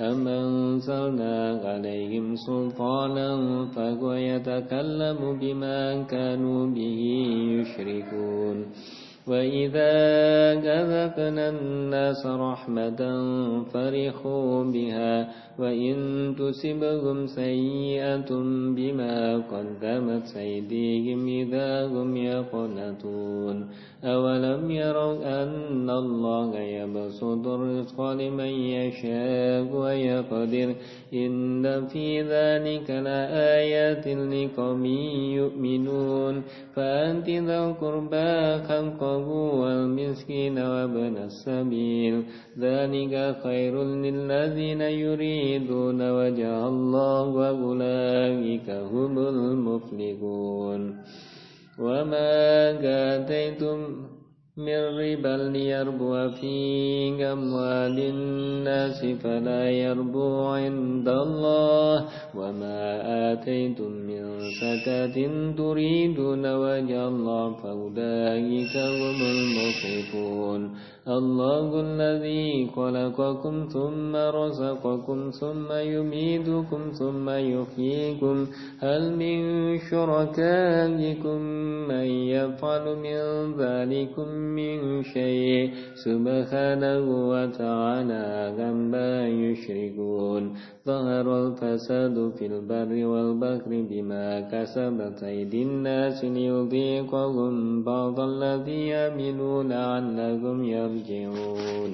أم أنزلنا عليهم سلطانا فهو يتكلم بما كانوا به يشركون وإذا أذقنا الناس رحمة فرحوا بها وإن تصبهم سيئة بما قدمت أيديهم إذا هم يقنطون أولم يروا أن الله يبسط الرزق لمن يشاء ويقدر إن في ذلك لآيات لقوم يؤمنون فأنت ذا القربى خلقه والمسكين وابن السبيل. ذلك خير للذين يريدون وجه الله وأولئك هم المفلحون. وما آتيتم من ربا ليربو في أموال الناس فلا يربو عند الله. وما آتيتم من زكاة تريدون وجه الله فأولئك هم المصرفون الله الذي خلقكم ثم رزقكم ثم يميدكم ثم يحييكم. هل من شركائكم من يفعل من ذلكم من شيء؟ سبحانه وتعالى عما يشركون. ظهر الفساد في البر والبحر بما كسبت أيدي الناس ليذيقهم بعض الذي يعملون عنهم يرجعون. 一哦